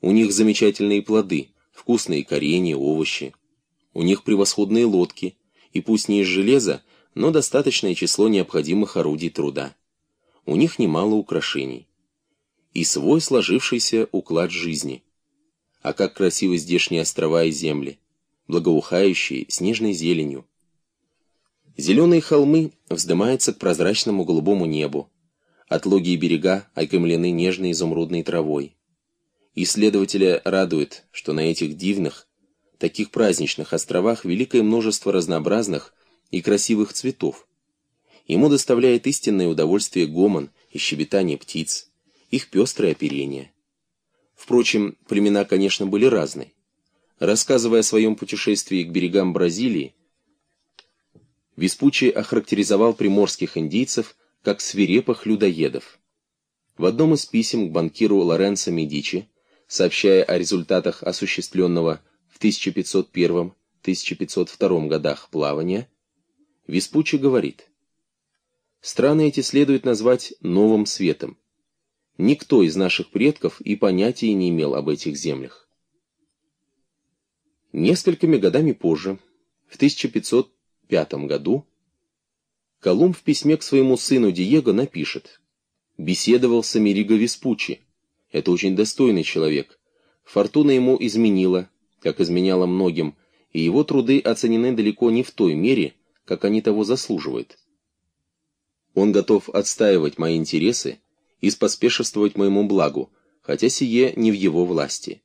У них замечательные плоды, вкусные коренья, овощи. У них превосходные лодки, и пусть не из железа, но достаточное число необходимых орудий труда. У них немало украшений. И свой сложившийся уклад жизни. А как красивы здешние острова и земли, благоухающие снежной зеленью. Зеленые холмы вздымаются к прозрачному голубому небу, отлогие берега окаймлены нежной изумрудной травой. Исследователя радует, что на этих дивных, таких праздничных островах великое множество разнообразных и красивых цветов. Ему доставляет истинное удовольствие гомон и щебетание птиц, их пестрое оперение. Впрочем, племена, конечно, были разные. Рассказывая о своем путешествии к берегам Бразилии, Веспуччи охарактеризовал приморских индейцев как свирепых людоедов. В одном из писем к банкиру Лоренцо Медичи, сообщая о результатах осуществленного в 1501-1502 годах плавания, Веспуччи говорит, «Страны эти следует назвать новым светом. Никто из наших предков и понятия не имел об этих землях». Несколькими годами позже, в 1505 году, Колумб в письме к своему сыну Диего напишет «Беседовал с Америго Веспуччи. Это очень достойный человек. Фортуна ему изменила, как изменяла многим, и его труды оценены далеко не в той мере, как они того заслуживают. Он готов отстаивать мои интересы и споспешествовать моему благу, хотя сие не в его власти.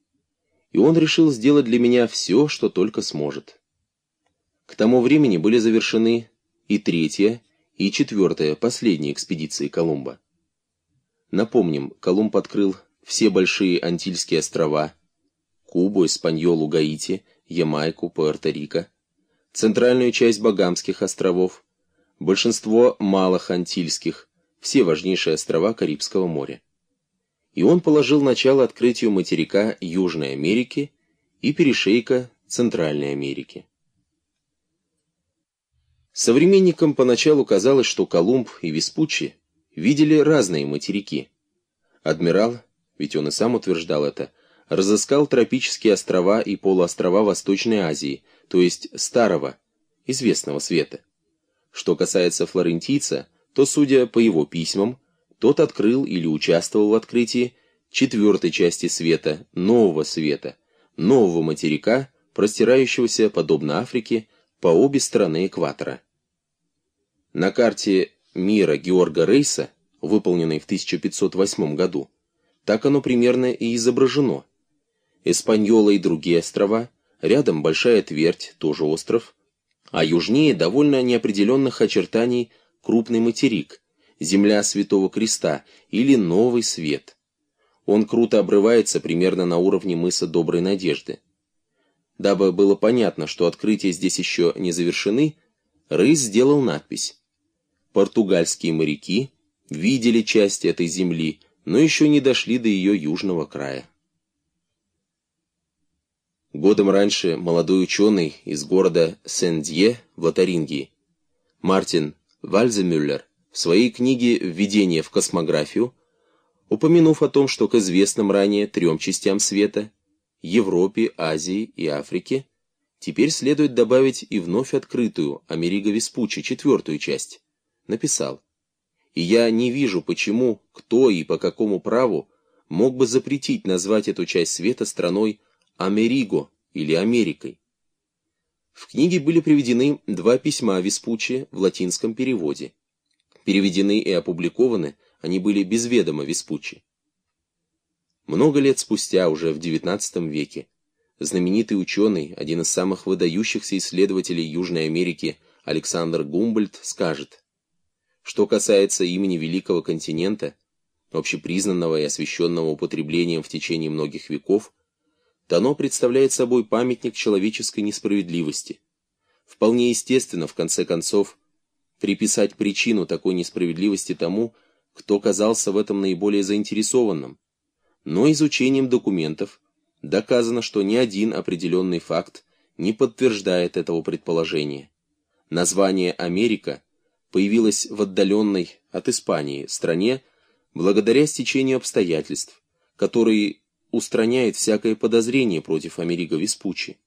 И он решил сделать для меня все, что только сможет. К тому времени были завершены и третья, и четвертая, последняя экспедиции Колумба. Напомним, Колумб открыл все большие Антильские острова, Кубу, Испаньолу, Гаити, Ямайку, Пуэрто-Рико, центральную часть Багамских островов, большинство малых Антильских, все важнейшие острова Карибского моря. И он положил начало открытию материка Южной Америки и перешейка Центральной Америки. Современникам поначалу казалось, что Колумб и Веспуччи видели разные материки. Адмирал, ведь он и сам утверждал это, разыскал тропические острова и полуострова Восточной Азии, то есть Старого, известного света. Что касается флорентийца, то, судя по его письмам, тот открыл или участвовал в открытии четвертой части света, нового света, нового материка, простирающегося, подобно Африке, по обе стороны экватора. На карте мира Георга Рейса, выполненной в 1508 году, так оно примерно и изображено. Эспаньола и другие острова, рядом Большая Твердь, тоже остров, а южнее довольно неопределенных очертаний крупный материк, земля Святого Креста или Новый Свет. Он круто обрывается примерно на уровне мыса Доброй Надежды. Дабы было понятно, что открытия здесь еще не завершены, Рейс сделал надпись. Португальские моряки видели часть этой земли, но еще не дошли до ее южного края. Годом раньше молодой ученый из города Сен-Дье в Лотарингии Мартин Вальземюллер в своей книге «Введение в космографию», упомянув о том, что к известным ранее трем частям света Европе, Азии и Африке, теперь следует добавить и вновь открытую Америго Веспуччи, четвертую часть, написал. И я не вижу, почему, кто и по какому праву мог бы запретить назвать эту часть света страной Америго или Америкой. В книге были приведены два письма Веспуччи в латинском переводе. Переведены и опубликованы они были без ведома Веспуччи. Много лет спустя, уже в XIX веке, знаменитый ученый, один из самых выдающихся исследователей Южной Америки Александр Гумбольдт скажет, что касается имени великого континента, общепризнанного и освященного употреблением в течение многих веков, то оно представляет собой памятник человеческой несправедливости. Вполне естественно, в конце концов, приписать причину такой несправедливости тому, кто казался в этом наиболее заинтересованным, но изучением документов доказано, что ни один определенный факт не подтверждает этого предположения. Название «Америка» появилось в отдаленной от Испании стране благодаря стечению обстоятельств, которые устраняет всякое подозрение против Америго Веспуччи.